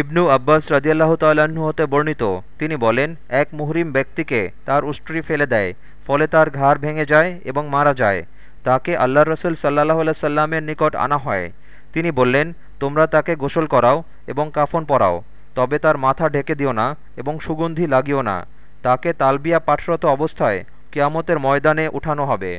ইবনু আব্বাস রাজিয়াল্লাহ তাল্লাহ্ন হতে বর্ণিত। তিনি বলেন, এক মুহরিম ব্যক্তিকে তার উষ্ট্রি ফেলে দেয়, ফলে তার ঘাড় ভেঙে যায় এবং মারা যায়। তাকে আল্লাহ রসুল সাল্লাহ সাল্লামের নিকট আনা হয়। তিনি বললেন, তোমরা তাকে গোসল করাও এবং কাফন পরাও, তবে তার মাথা ঢেকে দিও না এবং সুগন্ধি লাগিও না। তাকে তালবিয়া পাঠরত অবস্থায় কিয়ামতের ময়দানে উঠানো হবে।